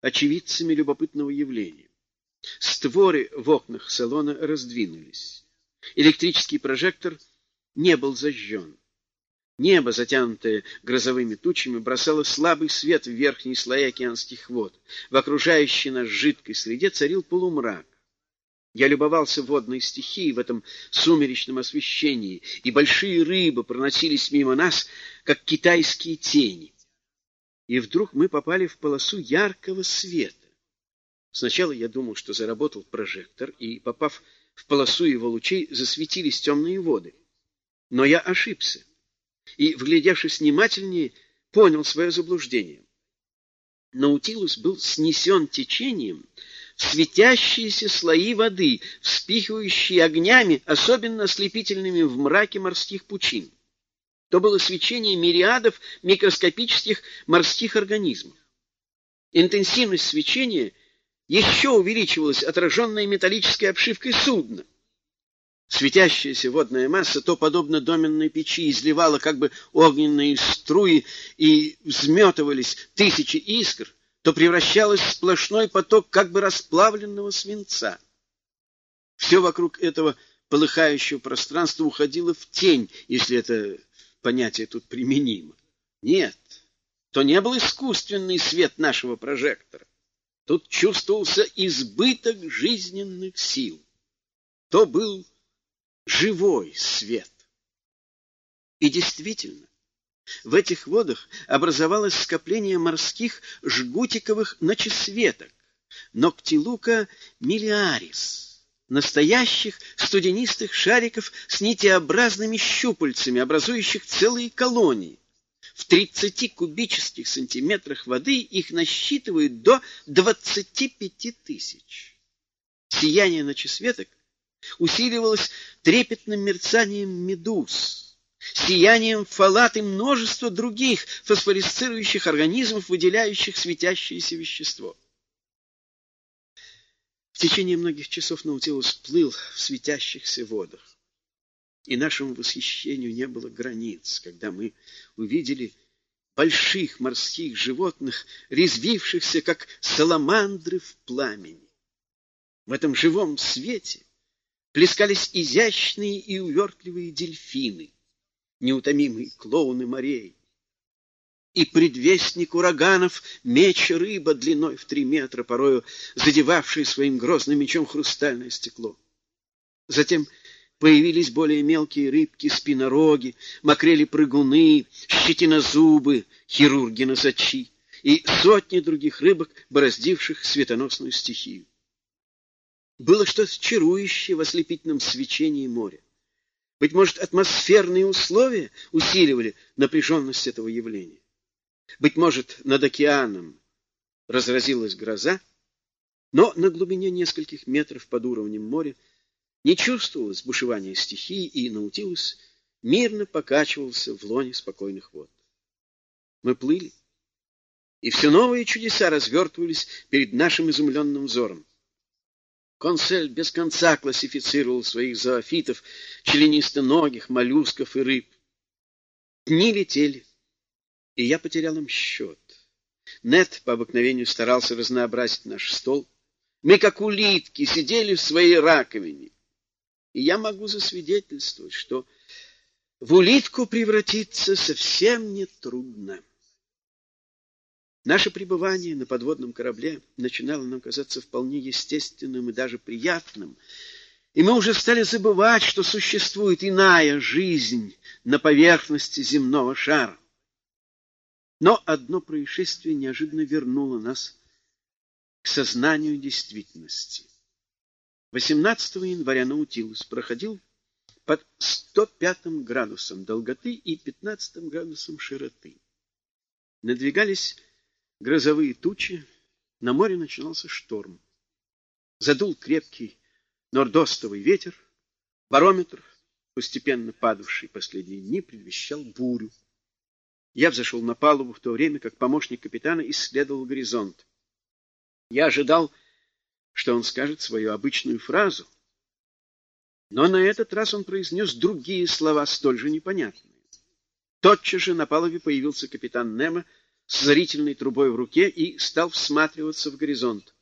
очевидцами любопытного явления. Створы в окнах салона раздвинулись. Электрический прожектор не был зажжен. Небо, затянутое грозовыми тучами, бросало слабый свет в верхние слои океанских вод. В окружающей нас жидкой среде царил полумрак. Я любовался водной стихией в этом сумеречном освещении, и большие рыбы проносились мимо нас, как китайские тени. И вдруг мы попали в полосу яркого света. Сначала я думал, что заработал прожектор, и, попав в полосу его лучей, засветились темные воды. Но я ошибся и, вглядевшись внимательнее, понял свое заблуждение. Наутилус был снесен течением в светящиеся слои воды, вспихивающие огнями, особенно ослепительными в мраке морских пучин. То было свечение мириадов микроскопических морских организмов. Интенсивность свечения еще увеличивалась отраженной металлической обшивкой судна. Светящаяся водная масса то, подобно доменной печи, изливала как бы огненные струи и взметывались тысячи искр, то превращалась в сплошной поток как бы расплавленного свинца. Все вокруг этого полыхающего пространства уходило в тень, если это понятие тут применимо. Нет, то не был искусственный свет нашего прожектора. Тут чувствовался избыток жизненных сил. То был живой свет. И действительно, в этих водах образовалось скопление морских жгутиковых ночесветок, ноктилука миллиарис, настоящих студенистых шариков с нитеобразными щупальцами, образующих целые колонии. В 30 кубических сантиметрах воды их насчитывают до 25 тысяч. Сияние ночесветок усиливалось трепетным мерцанием медуз, сиянием фалат и множество других фосфорисцирующих организмов, выделяющих светящееся вещество. В течение многих часов Наутилус плыл в светящихся водах, и нашему восхищению не было границ, когда мы увидели больших морских животных, резвившихся, как саламандры в пламени. В этом живом свете плескались изящные и увертливые дельфины, неутомимые клоуны морей. И предвестник ураганов меч рыба длиной в три метра, порою задевавший своим грозным мечом хрустальное стекло. Затем появились более мелкие рыбки, спинороги, макрели-прыгуны, щетинозубы, хирурги-носачи и сотни других рыбок, бороздивших светоносную стихию. Было что-то чарующее в ослепительном свечении моря. Быть может, атмосферные условия усиливали напряженность этого явления. Быть может, над океаном разразилась гроза, но на глубине нескольких метров под уровнем моря не чувствовалось бушевания стихии, и Наутилус мирно покачивался в лоне спокойных вод. Мы плыли, и все новые чудеса развертывались перед нашим изумленным взором. Консель без конца классифицировал своих зоофитов, членистоногих, моллюсков и рыб. Дни летели, и я потерял им счет. Нет по обыкновению старался разнообразить наш стол. Мы, как улитки, сидели в своей раковине. И я могу засвидетельствовать, что в улитку превратиться совсем не трудно. Наше пребывание на подводном корабле начинало нам казаться вполне естественным и даже приятным, и мы уже стали забывать, что существует иная жизнь на поверхности земного шара. Но одно происшествие неожиданно вернуло нас к сознанию действительности. 18 января Наутилус проходил под 105 градусом долготы и 15 градусом широты. Надвигались грозовые тучи, на море начинался шторм. Задул крепкий нордостовый ветер, барометр, постепенно падавший последние дни, предвещал бурю. Я взошел на палубу в то время, как помощник капитана исследовал горизонт. Я ожидал, что он скажет свою обычную фразу, но на этот раз он произнес другие слова, столь же непонятные. Тотчас же на палубе появился капитан Немо с зрительной трубой в руке и стал всматриваться в горизонт.